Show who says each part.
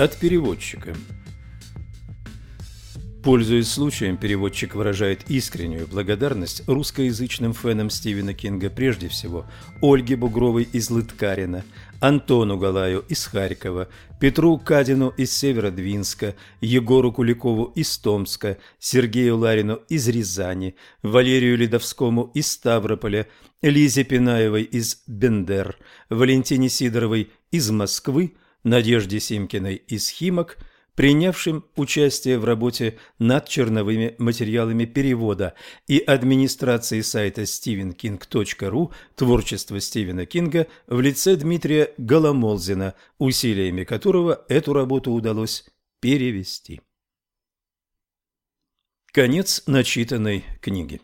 Speaker 1: От переводчика. Пользуясь случаем, переводчик выражает искреннюю благодарность русскоязычным фенам Стивена Кинга прежде всего Ольге Бугровой из Лыткарина, Антону Галаю из Харькова, Петру Кадину из Северодвинска, Егору Куликову из Томска, Сергею Ларину из Рязани, Валерию Ледовскому из Ставрополя, Лизе Пинаевой из Бендер, Валентине Сидоровой из Москвы, Надежде Симкиной из Химок – принявшим участие в работе над черновыми материалами перевода и администрации сайта stevenking.ru «Творчество Стивена Кинга» в лице Дмитрия Голомолзина, усилиями которого эту работу удалось перевести. Конец начитанной книги.